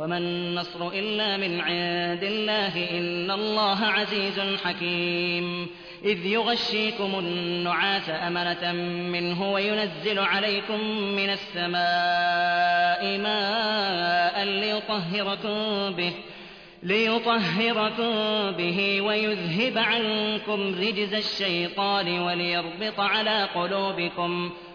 وما النصر إلا من عند الله إن الله عزيز حكيم. إذ يغشيكم النعاس أمنة منه وينزل عليكم من السماء ماء ليطهركم به ليطهركم به ويذهب عنكم رجز الشيطان وليربط على قلوبكم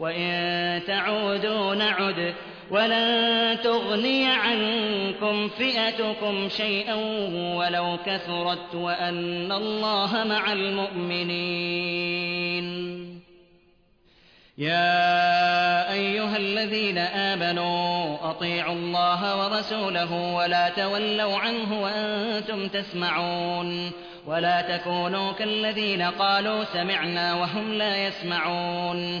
وإن تعودوا نعد ولن تغني عنكم فئتكم شيئا ولو كثرت وأن الله مع المؤمنين. يا أيها الذين آمنوا أطيعوا الله ورسوله ولا تولوا عنه وأنتم تسمعون ولا تكونوا كالذين قالوا سمعنا وهم لا يسمعون.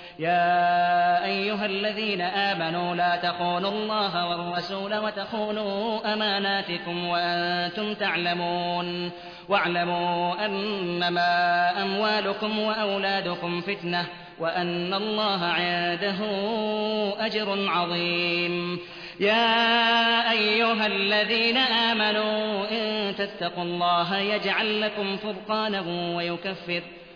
يا أيها الذين آمنوا لا تخونوا الله والرسول وتخونوا أماناتكم وأنتم تعلمون. واعلموا أنما أموالكم وأولادكم فتنة وأن الله عنده أجر عظيم. يا أيها الذين آمنوا إن تتقوا الله يجعل لكم فرقانا ويكفر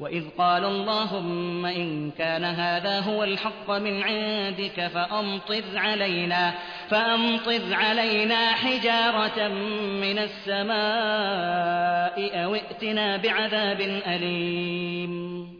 وإذ قال اللهم إن كان هذا هو الحق من عندك فأمطر علينا فأمطر علينا حجارة من السماء أو ائتنا بعذاب أليم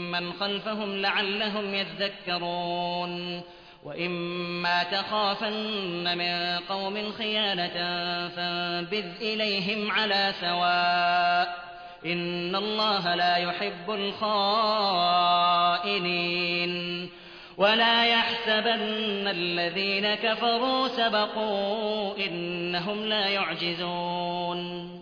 من خلفهم لعلهم يذكرون وإما تخافن من قوم خيانة فانبذ إليهم على سواء إن الله لا يحب الخائنين ولا يحسبن الذين كفروا سبقوا إنهم لا يعجزون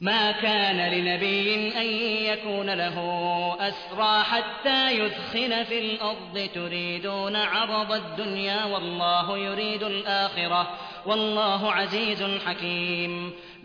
ما كان لنبي أن يكون له أسرى حتى يدخن في الأرض تريدون عرض الدنيا والله يريد الآخرة والله عزيز حكيم